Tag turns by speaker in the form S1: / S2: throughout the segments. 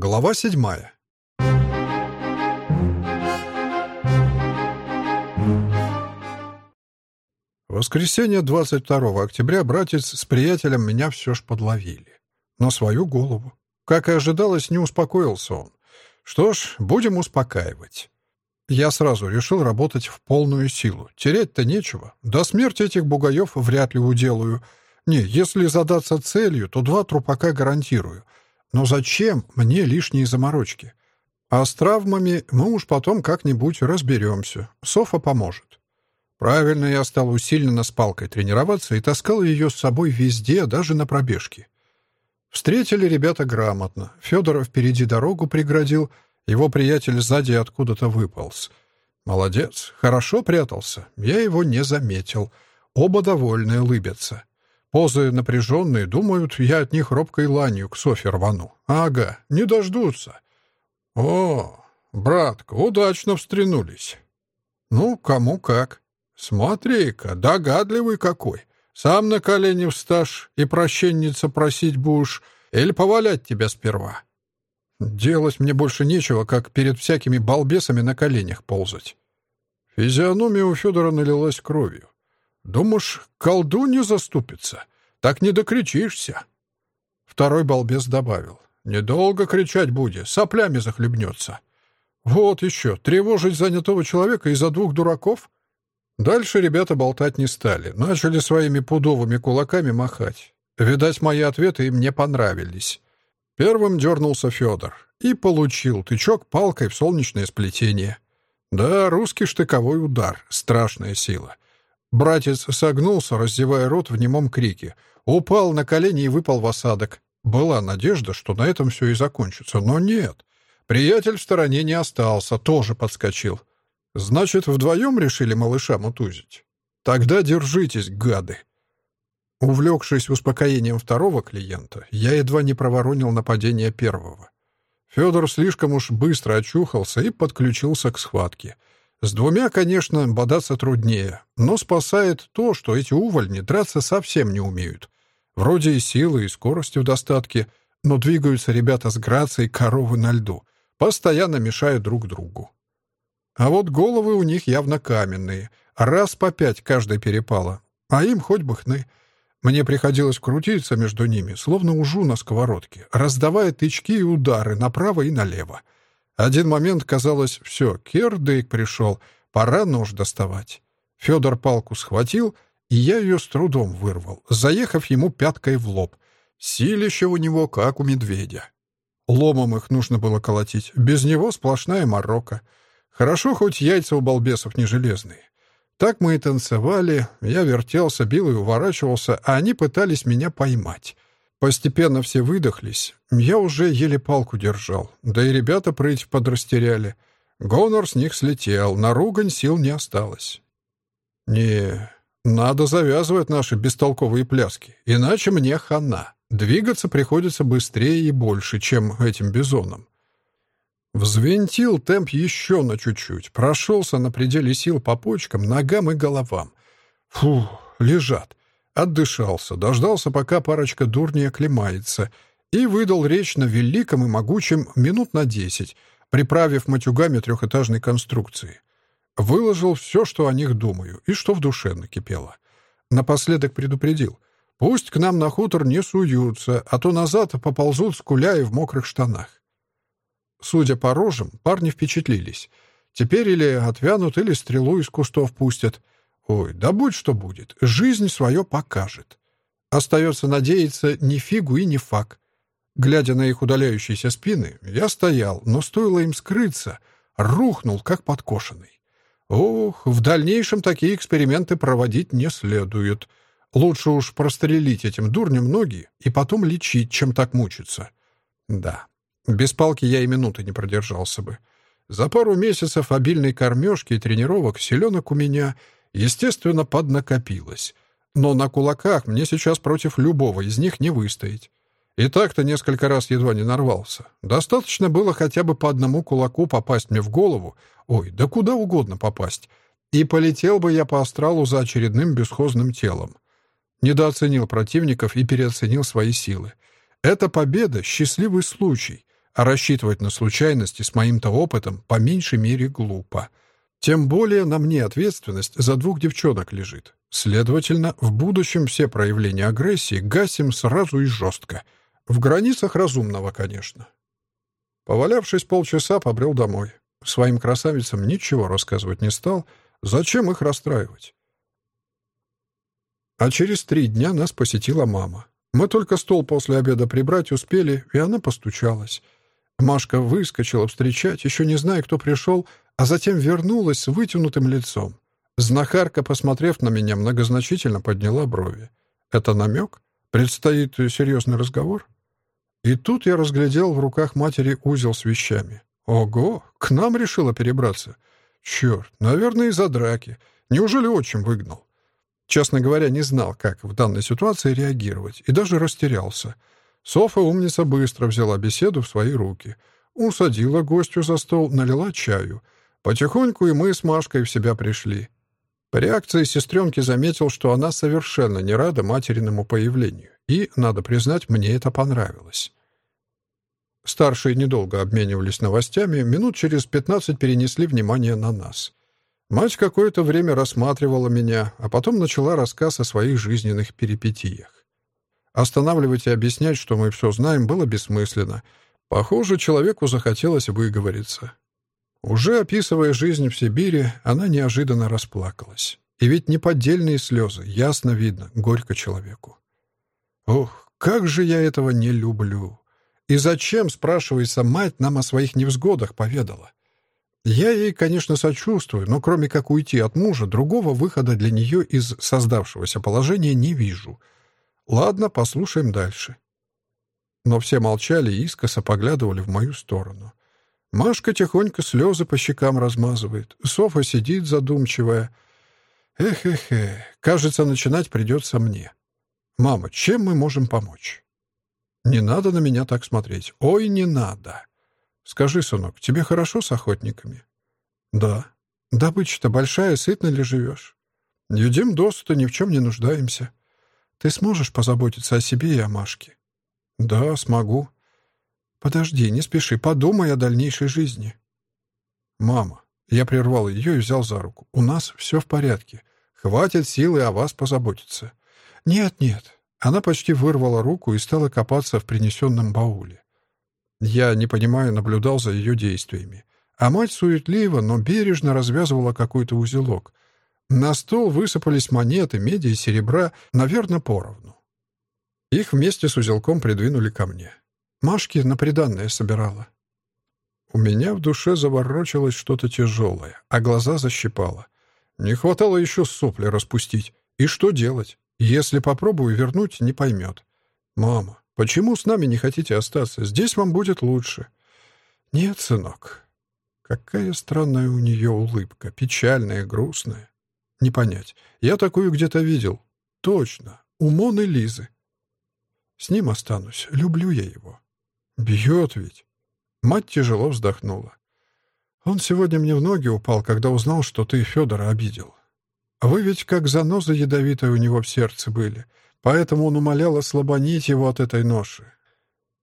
S1: Глава седьмая. В воскресенье 22 октября братец с приятелем меня все ж подловили. На свою голову. Как и ожидалось, не успокоился он. Что ж, будем успокаивать. Я сразу решил работать в полную силу. Терять-то нечего. До смерти этих бугаев вряд ли уделаю. Не, если задаться целью, то два трупака гарантирую. Но зачем мне лишние заморочки? А с травмами мы уж потом как-нибудь разберемся. Софа поможет. Правильно, я стал усиленно с палкой тренироваться и таскал ее с собой везде, даже на пробежке. Встретили ребята грамотно. Федоров впереди дорогу преградил, его приятель сзади откуда-то выполз. Молодец, хорошо прятался. Я его не заметил. Оба довольные, улыбятся. Позы напряженные, думают, я от них робкой ланью к Софье рвану. Ага, не дождутся. О, братка, удачно встрянулись. Ну, кому как. Смотри-ка, догадливый какой. Сам на колени всташь и прощенница просить будешь, или повалять тебя сперва. Делать мне больше нечего, как перед всякими балбесами на коленях ползать. Физиономия у Федора налилась кровью. Думаешь, колдунья заступится? Так не докричишься. Второй балбес добавил. Недолго кричать будет, соплями захлебнется. Вот еще, тревожить занятого человека из-за двух дураков? Дальше ребята болтать не стали, начали своими пудовыми кулаками махать. Видать, мои ответы им не понравились. Первым дернулся Федор и получил тычок палкой в солнечное сплетение. Да, русский штыковой удар, страшная сила. Братец согнулся, раздевая рот в немом крике, упал на колени и выпал в осадок. Была надежда, что на этом все и закончится, но нет. Приятель в стороне не остался, тоже подскочил. Значит, вдвоем решили малыша мутузить? Тогда держитесь, гады. Увлекшись успокоением второго клиента, я едва не проворонил нападение первого. Федор слишком уж быстро очухался и подключился к схватке. С двумя, конечно, бодаться труднее, но спасает то, что эти увольни драться совсем не умеют. Вроде и силы, и скорости в достатке, но двигаются ребята с грацией коровы на льду, постоянно мешая друг другу. А вот головы у них явно каменные, раз по пять каждой перепало, а им хоть бы хны. Мне приходилось крутиться между ними, словно ужу на сковородке, раздавая тычки и удары направо и налево. Один момент казалось, все, Кердейк пришел, пора нож доставать. Федор палку схватил, и я ее с трудом вырвал, заехав ему пяткой в лоб. Силище у него, как у медведя. Ломом их нужно было колотить, без него сплошная морока — Хорошо, хоть яйца у балбесов не железные. Так мы и танцевали, я вертелся, бил и уворачивался, а они пытались меня поймать. Постепенно все выдохлись, я уже еле палку держал, да и ребята прыть подрастеряли. Гонор с них слетел, на ругань сил не осталось. Не, надо завязывать наши бестолковые пляски, иначе мне хана. Двигаться приходится быстрее и больше, чем этим бизонам. Взвинтил темп еще на чуть-чуть, прошелся на пределе сил по почкам, ногам и головам. Фу, лежат. Отдышался, дождался, пока парочка дурней оклемается, и выдал речь на великом и могучем минут на десять, приправив матюгами трехэтажной конструкции. Выложил все, что о них думаю, и что в душе накипело. Напоследок предупредил. Пусть к нам на хутор не суются, а то назад поползут, скуляя в мокрых штанах. Судя по рожам, парни впечатлились. Теперь или отвянут, или стрелу из кустов пустят. Ой, да будь что будет, жизнь свое покажет. Остается надеяться ни фигу и ни фак. Глядя на их удаляющиеся спины, я стоял, но стоило им скрыться, рухнул, как подкошенный. Ох, в дальнейшем такие эксперименты проводить не следует. Лучше уж прострелить этим дурням ноги и потом лечить, чем так мучиться. Да, без палки я и минуты не продержался бы. За пару месяцев обильной кормежки и тренировок селенок у меня, естественно, поднакопилось. Но на кулаках мне сейчас против любого из них не выстоять. И так-то несколько раз едва не нарвался. Достаточно было хотя бы по одному кулаку попасть мне в голову. Ой, да куда угодно попасть. И полетел бы я по астралу за очередным бесхозным телом. Недооценил противников и переоценил свои силы. Эта победа — счастливый случай. а рассчитывать на случайности с моим-то опытом по меньшей мере глупо. Тем более на мне ответственность за двух девчонок лежит. Следовательно, в будущем все проявления агрессии гасим сразу и жестко. В границах разумного, конечно. Повалявшись полчаса, побрел домой. Своим красавицам ничего рассказывать не стал. Зачем их расстраивать? А через три дня нас посетила мама. Мы только стол после обеда прибрать успели, и она постучалась. Машка выскочила встречать, еще не зная, кто пришел, а затем вернулась с вытянутым лицом. Знахарка, посмотрев на меня, многозначительно подняла брови. «Это намек? Предстоит серьезный разговор?» И тут я разглядел в руках матери узел с вещами. «Ого! К нам решила перебраться! Черт, наверное, из-за драки. Неужели отчим выгнал?» Честно говоря, не знал, как в данной ситуации реагировать, и даже растерялся. Софа, умница, быстро взяла беседу в свои руки. Усадила гостю за стол, налила чаю. Потихоньку и мы с Машкой в себя пришли. По реакции сестренки заметил, что она совершенно не рада материному появлению. И, надо признать, мне это понравилось. Старшие недолго обменивались новостями, минут через пятнадцать перенесли внимание на нас. Мать какое-то время рассматривала меня, а потом начала рассказ о своих жизненных перипетиях. Останавливать и объяснять, что мы все знаем, было бессмысленно. Похоже, человеку захотелось выговориться. Уже описывая жизнь в Сибири, она неожиданно расплакалась. И ведь неподдельные слезы, ясно видно, горько человеку. Ох, как же я этого не люблю! И зачем, спрашивается, мать нам о своих невзгодах поведала? Я ей, конечно, сочувствую, но кроме как уйти от мужа, другого выхода для нее из создавшегося положения не вижу. Ладно, послушаем дальше. Но все молчали и искоса поглядывали в мою сторону. Машка тихонько слезы по щекам размазывает. Софа сидит задумчивая. Эх-эх-эх, кажется, начинать придется мне. Мама, чем мы можем помочь? Не надо на меня так смотреть. Ой, не надо. Скажи, сынок, тебе хорошо с охотниками? Да. Добыча-то большая, сытно ли живешь? Едим досыта, ни в чем не нуждаемся. Ты сможешь позаботиться о себе и о Машке? Да, смогу. Подожди, не спеши, подумай о дальнейшей жизни. Мама, я прервал ее и взял за руку. У нас все в порядке. Хватит силы о вас позаботиться. Нет, нет. Она почти вырвала руку и стала копаться в принесенном бауле. Я, не понимая, наблюдал за ее действиями. А мать суетливо, но бережно развязывала какой-то узелок. На стол высыпались монеты, меди и серебра, наверное, поровну. Их вместе с узелком придвинули ко мне. Машки на приданное собирала. У меня в душе заворочилось что-то тяжелое, а глаза защипало. Не хватало еще сопли распустить. И что делать? Если попробую вернуть, не поймет. «Мама, Почему с нами не хотите остаться? Здесь вам будет лучше». «Нет, сынок». Какая странная у нее улыбка, печальная, грустная. Не понять. Я такую где-то видел. Точно. У Моны Лизы. С ним останусь. Люблю я его. Бьет ведь. Мать тяжело вздохнула. Он сегодня мне в ноги упал, когда узнал, что ты Федора обидел. Вы ведь как заноза ядовитая у него в сердце были поэтому он умолял ослабонить его от этой ноши.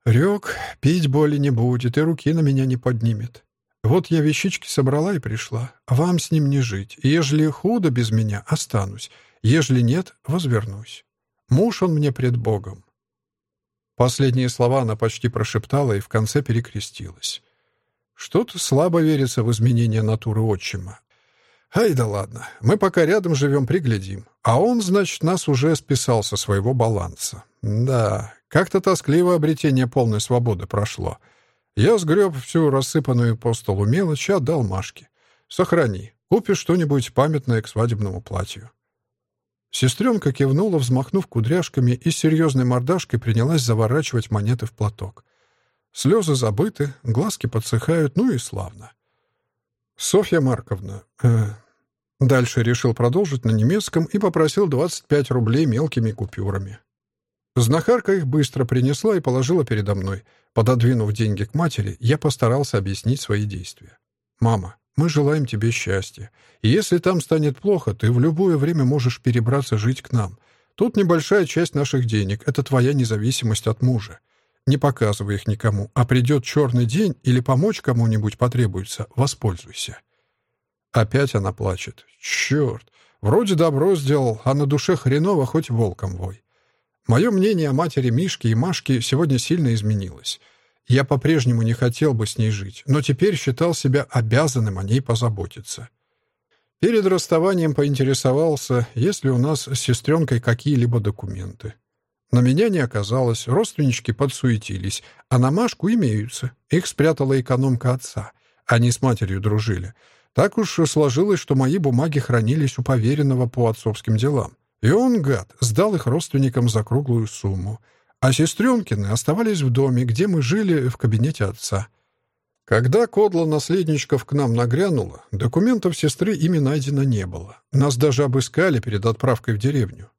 S1: Рёк, пить боли не будет и руки на меня не поднимет. Вот я вещички собрала и пришла. Вам с ним не жить. Ежели худо без меня, останусь. Ежели нет, возвернусь. Муж он мне пред Богом. Последние слова она почти прошептала и в конце перекрестилась. Что-то слабо верится в изменение натуры отчима. Ай да ладно, мы пока рядом живем, приглядим. А он, значит, нас уже списал со своего баланса. Да, как-то тоскливо обретение полной свободы прошло. Я сгреб всю рассыпанную по столу мелочь и отдал Машке. Сохрани, купишь что-нибудь памятное к свадебному платью. Сестренка кивнула, взмахнув кудряшками, и серьезной мордашкой принялась заворачивать монеты в платок. Слезы забыты, глазки подсыхают, ну и славно. «Софья Марковна, э, Дальше решил продолжить на немецком и попросил 25 рублей мелкими купюрами. Знахарка их быстро принесла и положила передо мной. Пододвинув деньги к матери, я постарался объяснить свои действия. «Мама, мы желаем тебе счастья. И если там станет плохо, ты в любое время можешь перебраться жить к нам. Тут небольшая часть наших денег — это твоя независимость от мужа. Не показывай их никому, а придет черный день или помочь кому-нибудь потребуется, воспользуйся. Опять она плачет. Черт! Вроде добро сделал, а на душе хреново хоть волком вой. Мое мнение о матери Мишки и Машки сегодня сильно изменилось. Я по-прежнему не хотел бы с ней жить, но теперь считал себя обязанным о ней позаботиться. Перед расставанием поинтересовался, есть ли у нас с сестренкой какие-либо документы. На меня не оказалось, родственнички подсуетились, а на Машку имеются. Их спрятала экономка отца. Они с матерью дружили. Так уж сложилось, что мои бумаги хранились у поверенного по отцовским делам. И он, гад, сдал их родственникам за круглую сумму. А сестренкины оставались в доме, где мы жили в кабинете отца. Когда кодла наследничков к нам нагрянула, документов сестры ими найдено не было. Нас даже обыскали перед отправкой в деревню.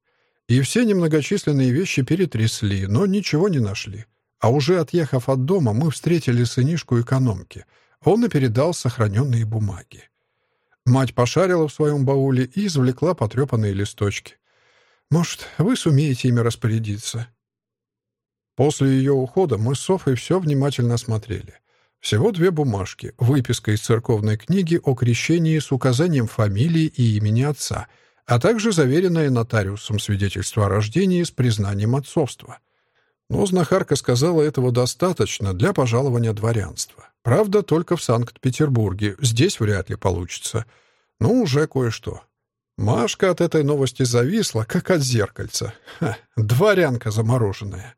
S1: И все немногочисленные вещи перетрясли, но ничего не нашли. А уже отъехав от дома, мы встретили сынишку экономки. Он и передал сохраненные бумаги. Мать пошарила в своем бауле и извлекла потрепанные листочки. «Может, вы сумеете ими распорядиться?» После ее ухода мы с Софой все внимательно осмотрели. Всего две бумажки, выписка из церковной книги о крещении с указанием фамилии и имени отца — а также заверенное нотариусом свидетельство о рождении с признанием отцовства. Но знахарка сказала, этого достаточно для пожалования дворянства. Правда, только в Санкт-Петербурге. Здесь вряд ли получится. Ну, уже кое-что. Машка от этой новости зависла, как от зеркальца. Ха, дворянка замороженная.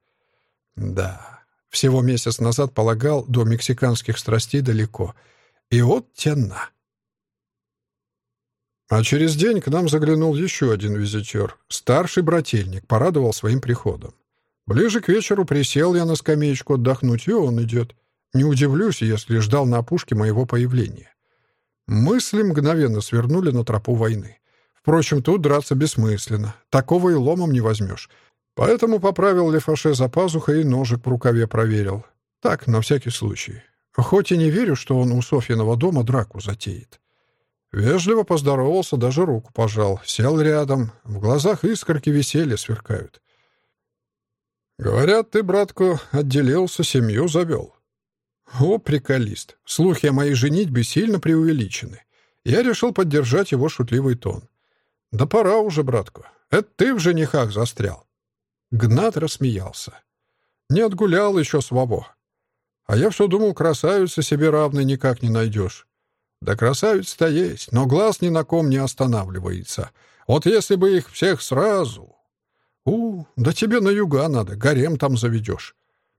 S1: Да, всего месяц назад полагал, до мексиканских страстей далеко. И вот тяна. А через день к нам заглянул еще один визитер. Старший брательник порадовал своим приходом. Ближе к вечеру присел я на скамеечку отдохнуть, и он идет. Не удивлюсь, если ждал на опушке моего появления. Мысли мгновенно свернули на тропу войны. Впрочем, тут драться бессмысленно. Такого и ломом не возьмешь. Поэтому поправил Лефаше за пазухой и ножик в рукаве проверил. Так, на всякий случай. Хоть и не верю, что он у Софьиного дома драку затеет. Вежливо поздоровался, даже руку пожал. Сел рядом. В глазах искорки веселья сверкают. «Говорят, ты, братку, отделился, семью завел». О, приколист. Слухи о моей женитьбе сильно преувеличены. Я решил поддержать его шутливый тон. «Да пора уже, братку. Это ты в женихах застрял». Гнат рассмеялся. «Не отгулял еще свобо. А я все думал, красавицы себе равной никак не найдешь. Да красавиц-то есть, но глаз ни на ком не останавливается. Вот если бы их всех сразу... У, да тебе на юга надо, гарем там заведешь.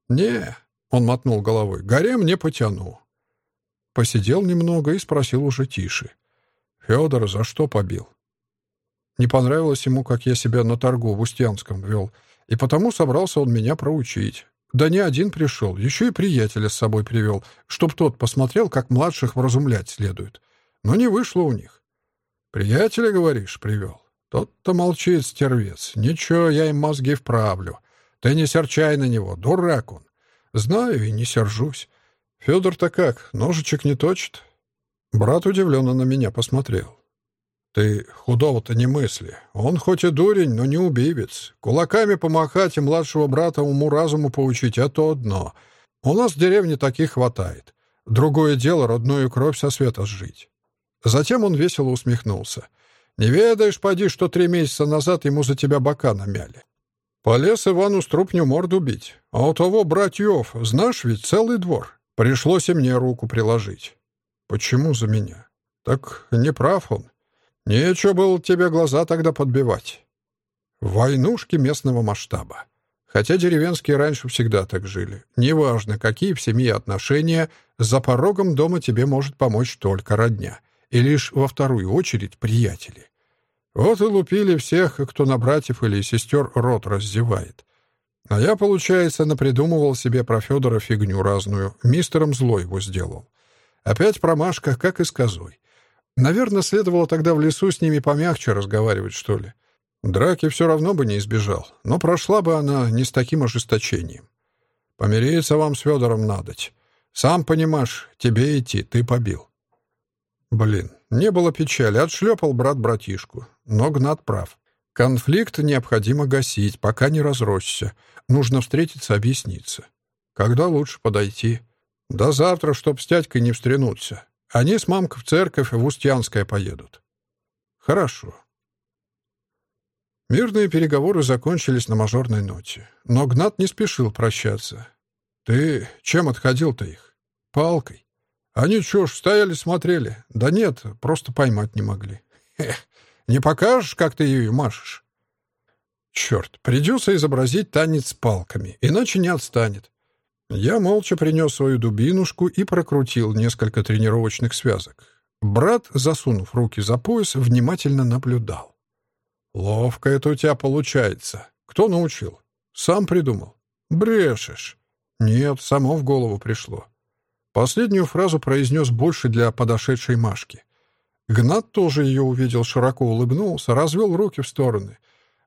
S1: Не, он мотнул головой, гарем не потяну. Посидел немного и спросил уже тише. Федор за что побил? Не понравилось ему, как я себя на торгу в Устьянском вел, и потому собрался он меня проучить. Да не один пришел, еще и приятеля с собой привел, чтоб тот посмотрел, как младших вразумлять следует. Но не вышло у них. «Приятеля, говоришь, привел?» Тот-то молчит, стервец. «Ничего, я им мозги вправлю. Ты не серчай на него, дурак он. Знаю и не сержусь. Федор-то как, ножичек не точит?» Брат удивленно на меня посмотрел. Ты худого-то не мысли. Он хоть и дурень, но не убивец. Кулаками помахать и младшего брата уму-разуму поучить — это одно. У нас в деревне таких хватает. Другое дело — родную кровь со света сжить. Затем он весело усмехнулся. «Не ведаешь, поди, что три месяца назад ему за тебя бока намяли. Полез Ивану Струпню морду бить. А у того братьев, знаешь ведь, целый двор. Пришлось и мне руку приложить». «Почему за меня?» «Так не прав он. Нечего было тебе глаза тогда подбивать. Войнушки местного масштаба. Хотя деревенские раньше всегда так жили. Неважно, какие в семье отношения, за порогом дома тебе может помочь только родня. И лишь во вторую очередь приятели. Вот и лупили всех, кто на братьев или сестер рот раздевает. А я, получается, напридумывал себе про Федора фигню разную. Мистером зло его сделал. Опять промашка, как и с козой. Наверное, следовало тогда в лесу с ними помягче разговаривать, что ли. Драки все равно бы не избежал, но прошла бы она не с таким ожесточением. Помириться вам с Федором надоть. Сам понимаешь, тебе идти, ты побил. Блин, не было печали, отшлепал брат братишку. Но Гнат прав. Конфликт необходимо гасить, пока не разросся. Нужно встретиться, объясниться. Когда лучше подойти? До завтра, чтоб с не встрянуться. Они с мамкой в церковь в Устьянское поедут. Хорошо. Мирные переговоры закончились на мажорной ноте. Но Гнат не спешил прощаться. «Ты чем отходил-то их?» «Палкой». «Они чё ж, стояли, смотрели?» «Да нет, просто поймать не могли». «Эх, не покажешь, как ты ее машешь?» «Черт, придется изобразить танец с палками, иначе не отстанет». Я молча принес свою дубинушку и прокрутил несколько тренировочных связок. Брат, засунув руки за пояс, внимательно наблюдал. «Ловко это у тебя получается. Кто научил? Сам придумал? Брешешь». «Нет, само в голову пришло». Последнюю фразу произнес больше для подошедшей Машки. Гнат тоже ее увидел, широко улыбнулся, развел руки в стороны.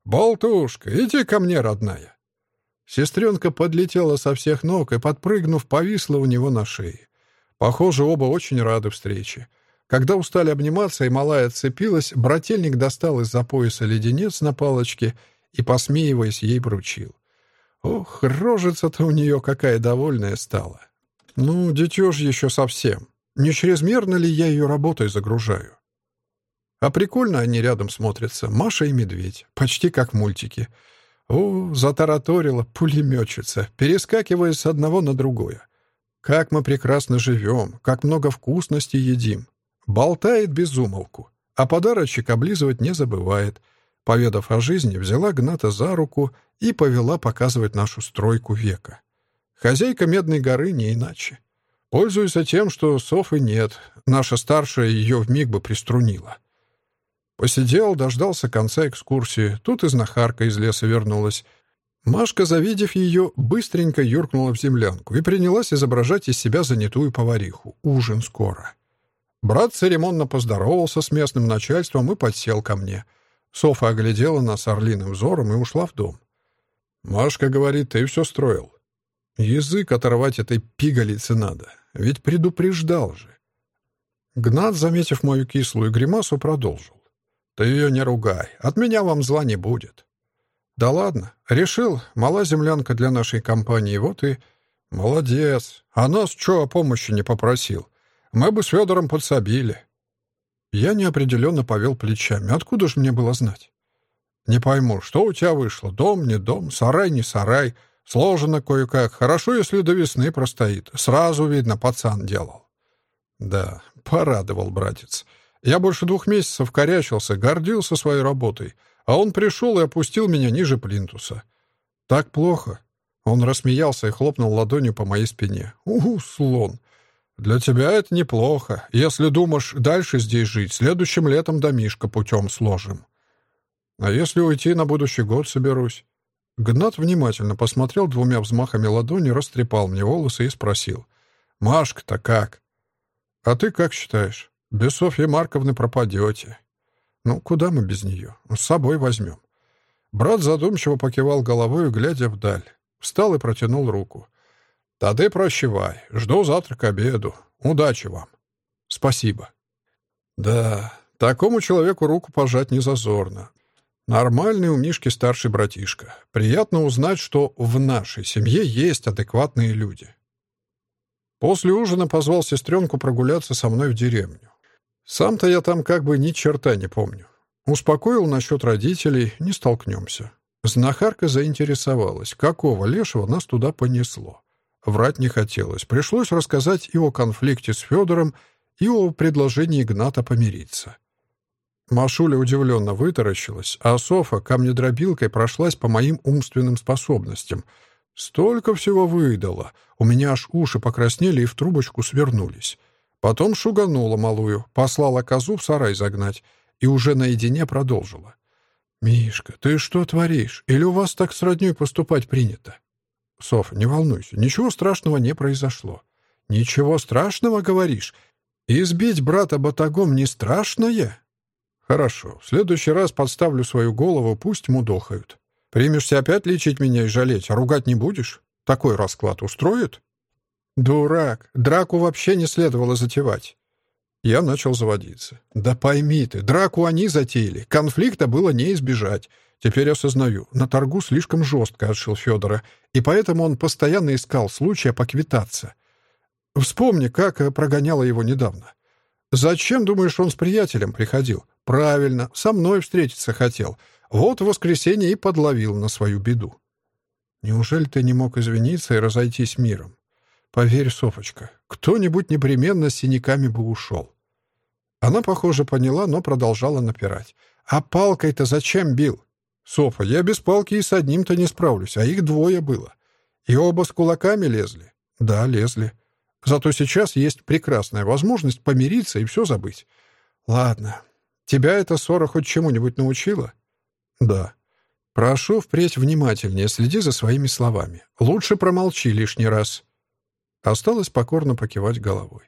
S1: «Болтушка, иди ко мне, родная!» Сестренка подлетела со всех ног и, подпрыгнув, повисла у него на шее. Похоже, оба очень рады встрече. Когда устали обниматься и малая отцепилась, брательник достал из-за пояса леденец на палочке и, посмеиваясь, ей бручил. Ох, рожица-то у нее какая довольная стала. Ну, дитё ж еще совсем. Не чрезмерно ли я ее работой загружаю? А прикольно они рядом смотрятся, Маша и медведь, почти как мультики. О, затараторила пулеметчица, перескакивая с одного на другое. Как мы прекрасно живем, как много вкусностей едим. Болтает без умолку, а подарочек облизывать не забывает. Поведав о жизни, взяла Гната за руку и повела показывать нашу стройку века. Хозяйка Медной горы не иначе. Пользуется тем, что Софы нет. Наша старшая ее вмиг бы приструнила. Посидел, дождался конца экскурсии. Тут и знахарка из леса вернулась. Машка, завидев ее, быстренько юркнула в землянку и принялась изображать из себя занятую повариху. Ужин скоро. Брат церемонно поздоровался с местным начальством и подсел ко мне. Софа оглядела нас орлиным взором и ушла в дом. «Машка говорит, ты все строил. Язык оторвать этой пигалице надо, ведь предупреждал же». Гнат, заметив мою кислую гримасу, продолжил. «Ты ее не ругай, от меня вам зла не будет». «Да ладно, решил, мала землянка для нашей компании, вот и...» «Молодец, а нас что о помощи не попросил? Мы бы с Федором подсобили». Я неопределенно повел плечами. Откуда же мне было знать? «Не пойму, что у тебя вышло? Дом, не дом, сарай, не сарай. Сложено кое-как. Хорошо, если до весны простоит. Сразу видно, пацан делал». Да, порадовал братец. Я больше двух месяцев корячился, гордился своей работой, а он пришел и опустил меня ниже плинтуса. «Так плохо?» Он рассмеялся и хлопнул ладонью по моей спине. «Угу, слон!» «Для тебя это неплохо. Если думаешь дальше здесь жить, следующим летом домишко путем сложим. А если уйти, на будущий год соберусь?» Гнат внимательно посмотрел двумя взмахами ладони, растрепал мне волосы и спросил. «Машка-то как?» «А ты как считаешь? Без Софьи Марковны пропадете». «Ну, куда мы без нее? С собой возьмем». Брат задумчиво покивал головой, глядя вдаль. Встал и протянул руку. Тады прощавай. Жду завтра к обеду. Удачи вам. Спасибо. Да, такому человеку руку пожать не зазорно. Нормальный у Мишки старший братишка. Приятно узнать, что в нашей семье есть адекватные люди. После ужина позвал сестренку прогуляться со мной в деревню. Сам-то я там как бы ни черта не помню. Успокоил насчет родителей, не столкнемся. Знахарка заинтересовалась, какого лешего нас туда понесло. Врать не хотелось. Пришлось рассказать и о конфликте с Федором, и о предложении Игната помириться. Машуля удивленно вытаращилась, а Софа камнедробилкой прошлась по моим умственным способностям. Столько всего выдала. У меня аж уши покраснели и в трубочку свернулись. Потом шуганула малую, послала козу в сарай загнать и уже наедине продолжила. «Мишка, ты что творишь? Или у вас так с роднёй поступать принято?» Соф, не волнуйся, ничего страшного не произошло. Ничего страшного, говоришь? Избить брата батагом не страшное? Хорошо, в следующий раз подставлю свою голову, пусть мудохают. Примешься опять лечить меня и жалеть, а ругать не будешь? Такой расклад устроит? Дурак, драку вообще не следовало затевать. Я начал заводиться. Да пойми ты, драку они затеяли, конфликта было не избежать. Теперь осознаю, на торгу слишком жестко отшил Федора, и поэтому он постоянно искал случая поквитаться. Вспомни, как прогоняла его недавно. Зачем, думаешь, он с приятелем приходил? Правильно, со мной встретиться хотел. Вот в воскресенье и подловил на свою беду. Неужели ты не мог извиниться и разойтись миром? Поверь, Софочка, кто-нибудь непременно с синяками бы ушел. Она, похоже, поняла, но продолжала напирать. «А палкой-то зачем бил?» «Софа, я без палки и с одним-то не справлюсь, а их двое было. И оба с кулаками лезли?» «Да, лезли. Зато сейчас есть прекрасная возможность помириться и все забыть. Ладно. Тебя эта ссора хоть чему-нибудь научила?» «Да». «Прошу впредь внимательнее, следи за своими словами. Лучше промолчи лишний раз». Осталось покорно покивать головой.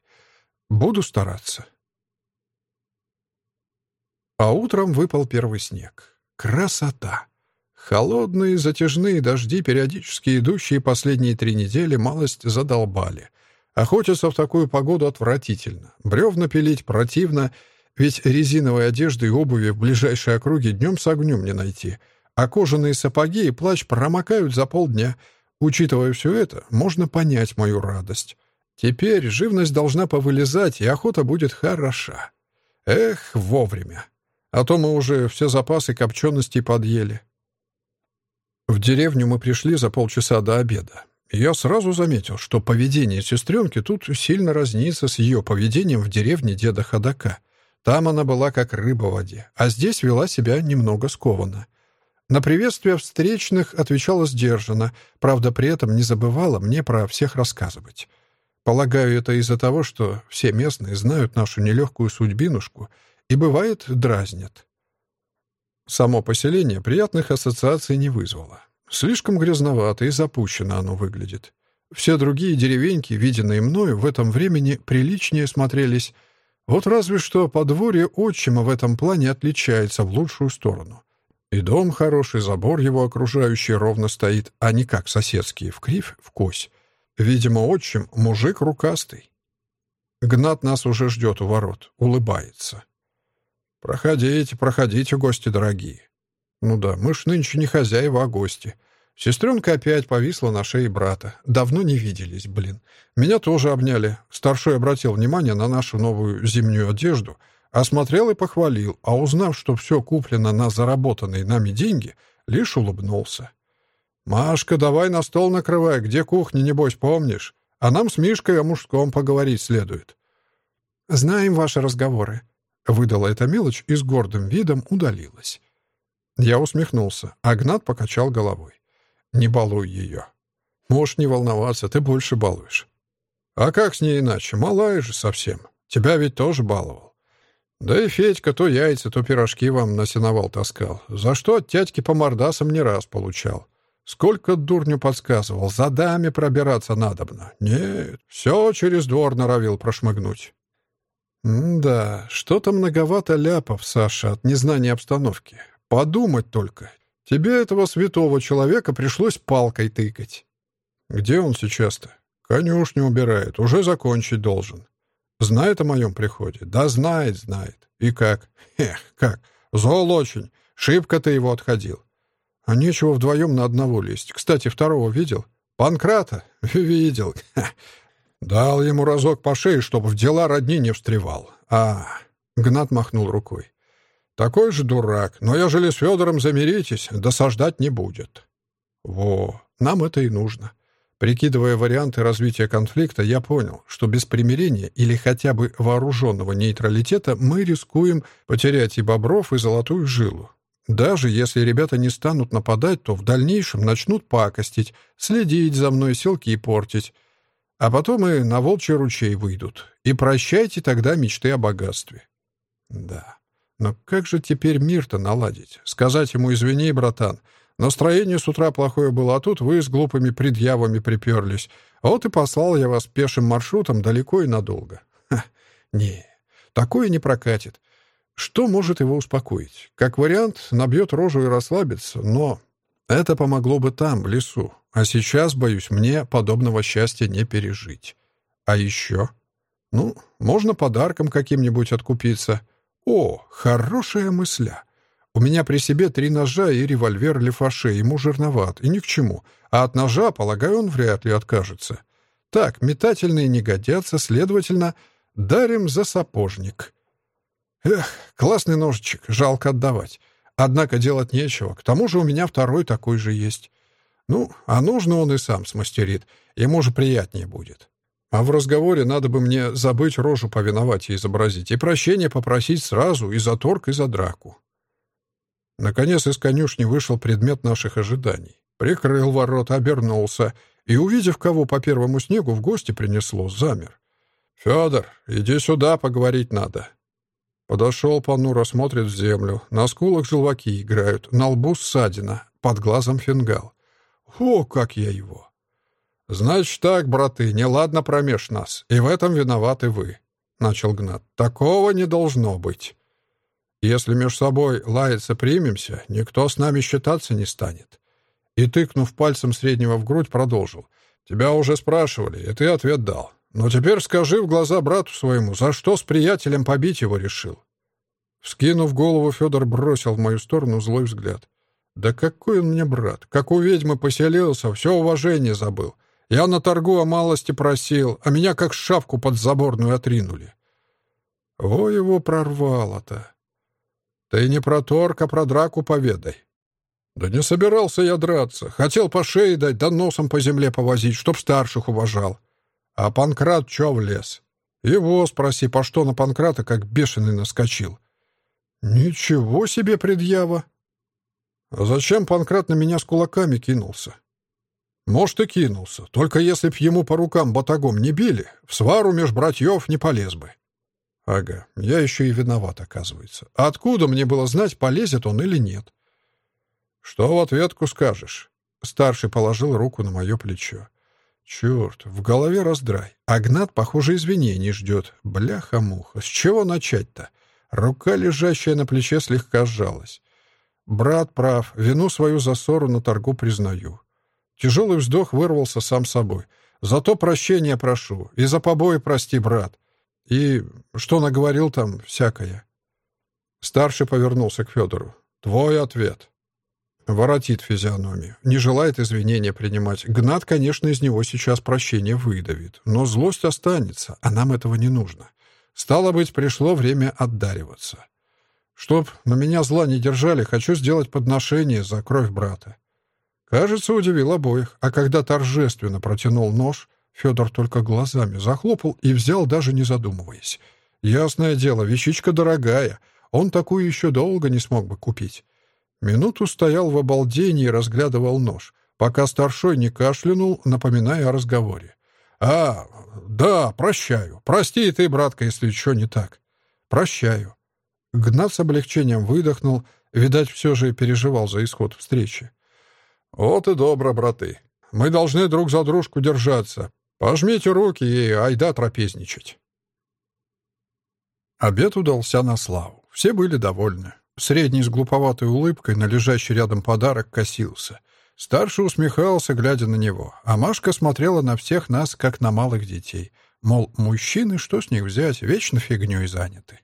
S1: «Буду стараться». А утром выпал первый снег. Красота! Холодные затяжные дожди, периодически идущие последние три недели, малость задолбали. Охотиться в такую погоду отвратительно. Бревна пилить противно, ведь резиновой одежды и обуви в ближайшей округе днем с огнем не найти. А кожаные сапоги и плащ промокают за полдня — Учитывая все это, можно понять мою радость. Теперь живность должна повылезать, и охота будет хороша. Эх, вовремя. А то мы уже все запасы копченостей подъели. В деревню мы пришли за полчаса до обеда. Я сразу заметил, что поведение сестренки тут сильно разнится с ее поведением в деревне деда Ходока. Там она была как рыба в воде, а здесь вела себя немного скованно. На приветствие встречных отвечала сдержанно, правда, при этом не забывала мне про всех рассказывать. Полагаю, это из-за того, что все местные знают нашу нелегкую судьбинушку и, бывает, дразнят. Само поселение приятных ассоциаций не вызвало. Слишком грязновато и запущено оно выглядит. Все другие деревеньки, виденные мною, в этом времени приличнее смотрелись. Вот разве что подворье отчима в этом плане отличается в лучшую сторону. И дом хороший, забор его окружающий ровно стоит, а не как соседские, в кривь, в кось. Видимо, отчим — мужик рукастый. Гнат нас уже ждет у ворот, улыбается. «Проходите, проходите, гости дорогие». Ну да, мы ж нынче не хозяева, а гости. Сестренка опять повисла на шее брата. Давно не виделись, блин. Меня тоже обняли. Старшой обратил внимание на нашу новую зимнюю одежду — Осмотрел и похвалил, а узнав, что все куплено на заработанные нами деньги, лишь улыбнулся. «Машка, давай на стол накрывай, где кухня, небось, помнишь? А нам с Мишкой о мужском поговорить следует». «Знаем ваши разговоры», — выдала эта мелочь и с гордым видом удалилась. Я усмехнулся, а Гнат покачал головой. «Не балуй ее. Можешь не волноваться, ты больше балуешь». «А как с ней иначе? Малая же совсем. Тебя ведь тоже баловал». Да и Федька то яйца, то пирожки вам на сеновал таскал. За что от тятьки по мордасам не раз получал. Сколько дурню подсказывал, за даме пробираться надобно. Нет, все через двор норовил прошмыгнуть. да, что-то многовато ляпов, Саша, от незнания обстановки. Подумать только. Тебе этого святого человека пришлось палкой тыкать. Где он сейчас-то? Конюшню убирает, уже закончить должен. Знает о моем приходе? Да знает, знает. И как? Эх, как? Зол очень. Шибко ты его отходил. А нечего вдвоем на одного лезть. Кстати, второго видел? Панкрата? Видел. Дал ему разок по шее, чтобы в дела родни не встревал. А, Гнат махнул рукой. Такой же дурак, но ежели с Федором замиритесь, досаждать не будет. Во, нам это и нужно. Прикидывая варианты развития конфликта, я понял, что без примирения или хотя бы вооруженного нейтралитета мы рискуем потерять и бобров, и золотую жилу. Даже если ребята не станут нападать, то в дальнейшем начнут пакостить, следить за мной, селки портить. А потом и на волчий ручей выйдут. И прощайте тогда мечты о богатстве. Да, но как же теперь мир-то наладить? Сказать ему «извини, братан», Настроение с утра плохое было, а тут вы с глупыми предъявами приперлись. А вот и послал я вас пешим маршрутом далеко и надолго. Ха, не, такое не прокатит. Что может его успокоить? Как вариант, набьет рожу и расслабится, но это помогло бы там, в лесу. А сейчас, боюсь, мне подобного счастья не пережить. А еще? Ну, можно подарком каким-нибудь откупиться. О, хорошая мысля. У меня при себе три ножа и револьвер Лефаше, ему жирноват, и ни к чему. А от ножа, полагаю, он вряд ли откажется. Так, метательные не годятся, следовательно, дарим за сапожник. Эх, классный ножичек, жалко отдавать. Однако делать нечего, к тому же у меня второй такой же есть. Ну, а нужно он и сам смастерит, ему же приятнее будет. А в разговоре надо бы мне забыть рожу повиновать и изобразить, и прощения попросить сразу и за торг, и за драку. Наконец из конюшни вышел предмет наших ожиданий. Прикрыл ворота, обернулся и, увидев, кого по первому снегу в гости принесло, замер. «Федор, иди сюда, поговорить надо». Подошел понуро, смотрит в землю. На скулах желваки играют, на лбу ссадина, под глазом фингал. О, как я его! «Значит так, браты, неладно промеж нас, и в этом виноваты вы», — начал Гнат. «Такого не должно быть. Если между собой лаяться примемся, никто с нами считаться не станет и, тыкнув пальцем среднего в грудь, продолжил. «Тебя уже спрашивали, и ты ответ дал. Но теперь скажи в глаза брату своему, за что с приятелем побить его решил?» Вскинув голову, Федор бросил в мою сторону злой взгляд. «Да какой он мне брат! Как у ведьмы поселился, все уважение забыл. Я на торгу о малости просил, а меня как шапку под заборную отринули». Во его прорвало-то! Ты не про торг, а про драку поведай. «Да не собирался я драться. Хотел по шее дать, да носом по земле повозить, чтоб старших уважал. А Панкрат чё влез? Его спроси, по что на Панкрата как бешеный наскочил». «Ничего себе предъява!» «А зачем Панкрат на меня с кулаками кинулся?» «Может, и кинулся. Только если б ему по рукам батагом не били, в свару меж братьев не полез бы». «Ага, я еще и виноват, оказывается. Откуда мне было знать, полезет он или нет?» «Что в ответку скажешь?» Старший положил руку на мое плечо. «Черт, в голове раздрай. Агнат, похоже, извинений ждет. Бляха-муха. С чего начать-то?» Рука, лежащая на плече, слегка сжалась. «Брат прав. Вину свою за ссору на торгу признаю». Тяжелый вздох вырвался сам собой. «Зато прощения прошу. И за побои прости, брат. И что наговорил там всякое?» Старший повернулся к Федору. «Твой ответ». Воротит физиономию. Не желает извинения принимать. Гнат, конечно, из него сейчас прощение выдавит. Но злость останется, а нам этого не нужно. Стало быть, пришло время отдариваться. Чтоб на меня зла не держали, хочу сделать подношение за кровь брата. Кажется, удивил обоих. А когда торжественно протянул нож, Федор только глазами захлопал и взял, даже не задумываясь. Ясное дело, вещичка дорогая. Он такую еще долго не смог бы купить. Минуту стоял в обалдении и разглядывал нож, пока старшой не кашлянул, напоминая о разговоре. «А, да, прощаю. Прости ты, братка, если что не так. Прощаю». Гнат с облегчением выдохнул, видать, все же переживал за исход встречи. «Вот и добро, браты. Мы должны друг за дружку держаться. Пожмите руки и айда трапезничать». Обед удался на славу. Все были довольны. Средний с глуповатой улыбкой на лежащий рядом подарок косился. Старший усмехался, глядя на него, а Машка смотрела на всех нас, как на малых детей. Мол, мужчины, что с них взять, вечно фигнёй заняты.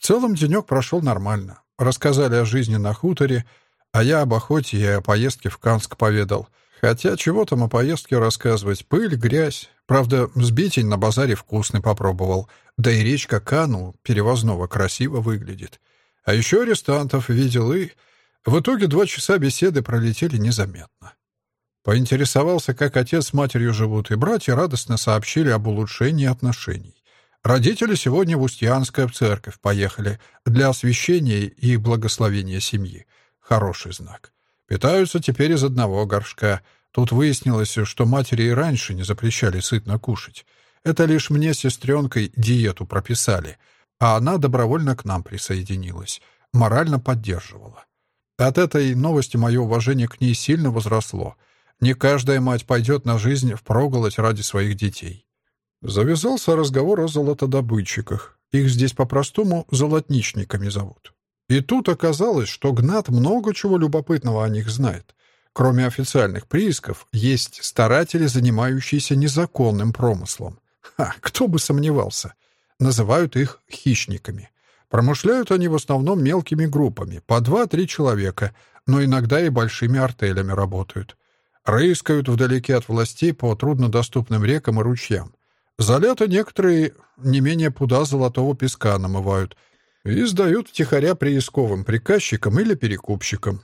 S1: В целом денек прошел нормально. Рассказали о жизни на хуторе, а я об охоте и о поездке в Канск поведал. Хотя чего там о поездке рассказывать? Пыль, грязь. Правда, сбитень на базаре вкусный попробовал. Да и речка Кану перевозного красиво выглядит. А еще арестантов видел и... В итоге два часа беседы пролетели незаметно. Поинтересовался, как отец с матерью живут, и братья радостно сообщили об улучшении отношений. Родители сегодня в Устьянское в церковь поехали для освящения и благословения семьи. Хороший знак. Питаются теперь из одного горшка. Тут выяснилось, что матери и раньше не запрещали сытно кушать. Это лишь мне с сестренкой диету прописали — а она добровольно к нам присоединилась, морально поддерживала. От этой новости мое уважение к ней сильно возросло. Не каждая мать пойдет на жизнь впроголодь ради своих детей. Завязался разговор о золотодобытчиках. Их здесь по-простому золотничниками зовут. И тут оказалось, что Гнат много чего любопытного о них знает. Кроме официальных приисков, есть старатели, занимающиеся незаконным промыслом. Ха, кто бы сомневался. Называют их хищниками. Промышляют они в основном мелкими группами, по два-три человека, но иногда и большими артелями работают. Рыскают вдалеке от властей по труднодоступным рекам и ручьям. За лето некоторые не менее пуда золотого песка намывают и сдают втихаря приисковым приказчикам или перекупщикам.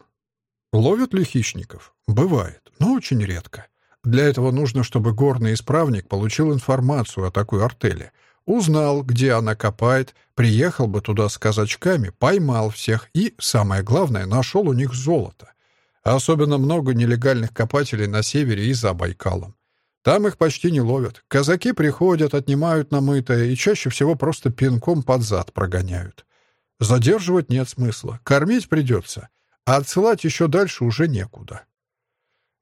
S1: Ловят ли хищников? Бывает, но очень редко. Для этого нужно, чтобы горный исправник получил информацию о такой артели, узнал, где она копает, приехал бы туда с казачками, поймал всех и, самое главное, нашел у них золото. Особенно много нелегальных копателей на севере и за Байкалом. Там их почти не ловят. Казаки приходят, отнимают намытое и чаще всего просто пинком под зад прогоняют. Задерживать нет смысла. Кормить придется. А отсылать еще дальше уже некуда.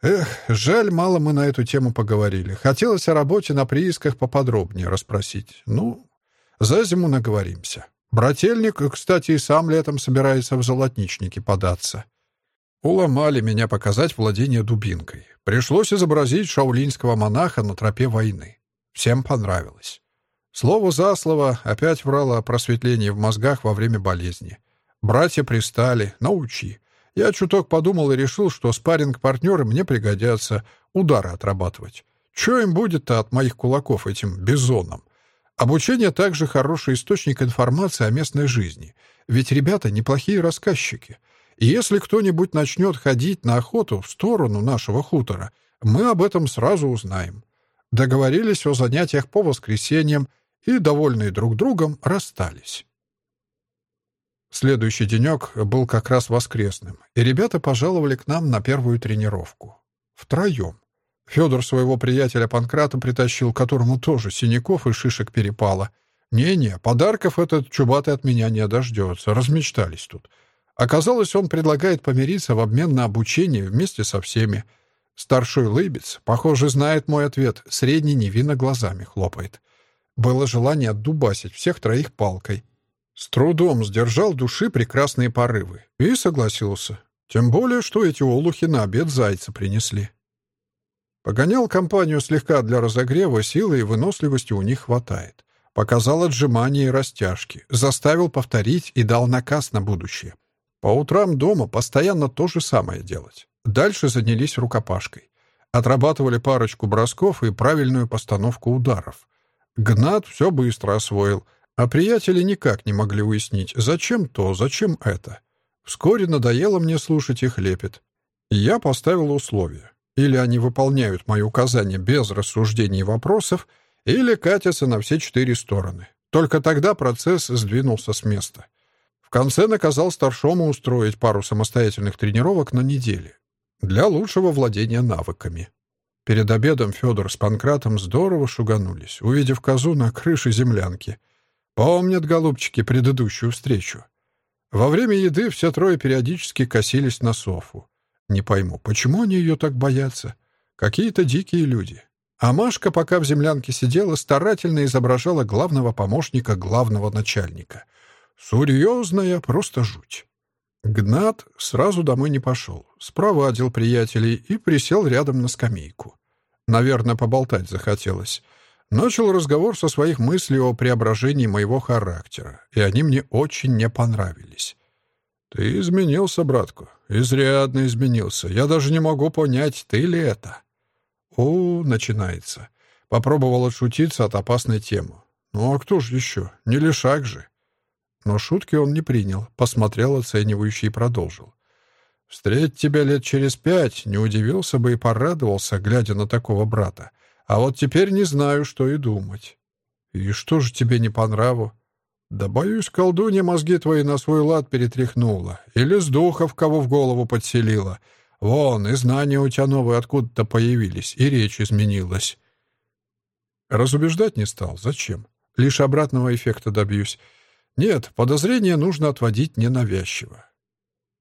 S1: Эх, жаль, мало мы на эту тему поговорили. Хотелось о работе на приисках поподробнее расспросить. Ну, за зиму наговоримся. Брательник, кстати, и сам летом собирается в золотничники податься. Уломали меня показать владение дубинкой. Пришлось изобразить шаулинского монаха на тропе войны. Всем понравилось. Слово за слово опять врало о просветлении в мозгах во время болезни. Братья пристали, научи. Я чуток подумал и решил, что спарринг-партнеры мне пригодятся удары отрабатывать. Что им будет-то от моих кулаков этим бизонам? Обучение также хороший источник информации о местной жизни. Ведь ребята неплохие рассказчики. Если кто-нибудь начнет ходить на охоту в сторону нашего хутора, мы об этом сразу узнаем. Договорились о занятиях по воскресеньям и, довольные друг другом, расстались. Следующий денек был как раз воскресным, и ребята пожаловали к нам на первую тренировку. Втроем. Федор своего приятеля Панкрата притащил, которому тоже синяков и шишек перепало. Не-не, подарков этот чубатый от меня не дождется, размечтались тут. Оказалось, он предлагает помириться в обмен на обучение вместе со всеми. Старший лыбец, похоже, знает мой ответ, средний невинно глазами хлопает. Было желание отдубасить всех троих палкой. С трудом сдержал души прекрасные порывы и согласился. Тем более, что эти олухи на обед зайца принесли. Погонял компанию слегка для разогрева, силы и выносливости у них хватает. Показал отжимания и растяжки, заставил повторить и дал наказ на будущее. По утрам дома постоянно то же самое делать. Дальше занялись рукопашкой. Отрабатывали парочку бросков и правильную постановку ударов. Гнат все быстро освоил — а приятели никак не могли уяснить, зачем то, зачем это. Вскоре надоело мне слушать их лепет. Я поставил условия. Или они выполняют мои указания без рассуждений и вопросов, или катятся на все четыре стороны. Только тогда процесс сдвинулся с места. Конце наказал старшому устроить пару самостоятельных тренировок на неделе для лучшего владения навыками. Перед обедом Федор с Панкратом здорово шуганулись, увидев козу на крыше землянки — Помнят, голубчики, предыдущую встречу. Во время еды все трое периодически косились на Софу. Не пойму, почему они ее так боятся? Какие-то дикие люди. А Машка, пока в землянке сидела, старательно изображала главного помощника главного начальника. Серьезная, просто жуть. Гнат сразу домой не пошел, спровадил приятелей и присел рядом на скамейку. Наверное, поболтать захотелось. Начал разговор со своих мыслей о преображении моего характера, и они мне очень не понравились. «Ты изменился, братку, изрядно изменился. Я даже не могу понять, ты ли это?» «О, начинается». Попробовал отшутиться от опасной темы. «Ну а кто же еще? Не лишак же». Но шутки он не принял, посмотрел оценивающе и продолжил. «Встреть тебя лет через пять, не удивился бы и порадовался, глядя на такого брата. А вот теперь не знаю, что и думать. И что же тебе не по нраву? Да, боюсь, колдунья мозги твои на свой лад перетряхнула. Или с духов кого в голову подселила. Вон, и знания у тебя новые откуда-то появились, и речь изменилась. Разубеждать не стал. Зачем? Лишь обратного эффекта добьюсь. Нет, подозрения нужно отводить ненавязчиво.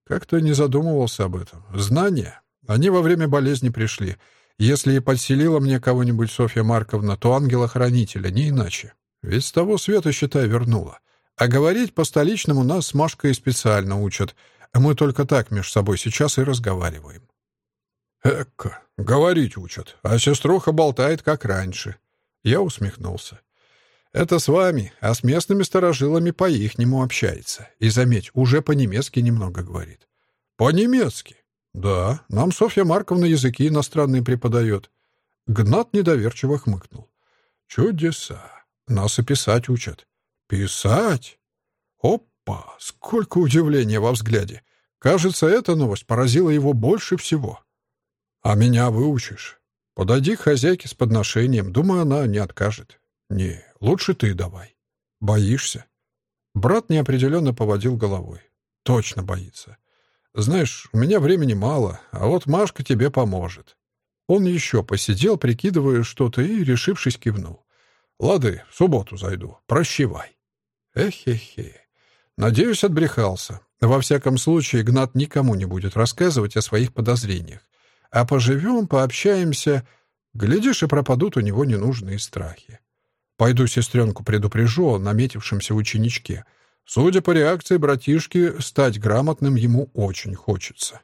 S1: Как-то не задумывался об этом. Знания. Они во время болезни пришли — если и подселила мне кого-нибудь Софья Марковна, то ангела-хранителя, не иначе. Ведь с того света, считай, вернула. А говорить по-столичному нас с Машкой специально учат. Мы только так между собой сейчас и разговариваем. Эка, говорить учат, а сеструха болтает, как раньше. Я усмехнулся. Это с вами, а с местными старожилами по-ихнему общается. И, заметь, уже по-немецки немного говорит. По-немецки? Да, нам Софья Марковна языки иностранные преподает. Гнат недоверчиво хмыкнул. Чудеса. Нас и писать учат. Писать? Опа! Сколько удивления во взгляде. Кажется, эта новость поразила его больше всего. А меня выучишь? Подойди к хозяйке с подношением. Думаю, она не откажет. Не, лучше ты давай. Боишься? Брат неопределенно поводил головой. Точно боится. Знаешь, у меня времени мало, а вот Машка тебе поможет. Он еще посидел, прикидывая что-то, и, решившись, кивнул. Лады, в субботу зайду. Прощевай. Эхе-хе. Надеюсь, отбрехался. Во всяком случае, Гнат никому не будет рассказывать о своих подозрениях. А поживем, пообщаемся. Глядишь, и пропадут у него ненужные страхи. Пойду сестренку предупрежу о наметившемся ученичке. Судя по реакции братишки, стать грамотным ему очень хочется.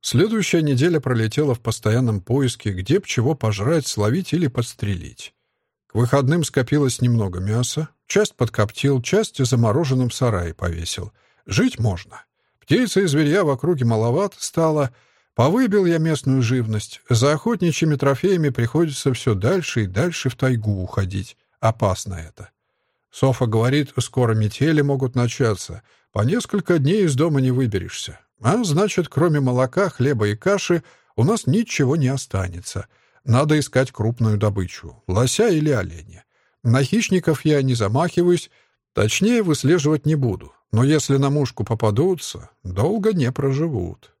S1: Следующая неделя пролетела в постоянном поиске, где б чего пожрать, словить или подстрелить. К выходным скопилось немного мяса, часть подкоптил, часть замороженным в сарае повесил. Жить можно. Птицы и зверья в округе маловат стало. Повыбил я местную живность. За охотничьими трофеями приходится все дальше и дальше в тайгу уходить. Опасно это. Софа говорит, скоро метели могут начаться. По несколько дней из дома не выберешься. А значит, кроме молока, хлеба и каши, у нас ничего не останется. Надо искать крупную добычу — лося или оленя. На хищников я не замахиваюсь, точнее, выслеживать не буду. Но если на мушку попадутся, долго не проживут.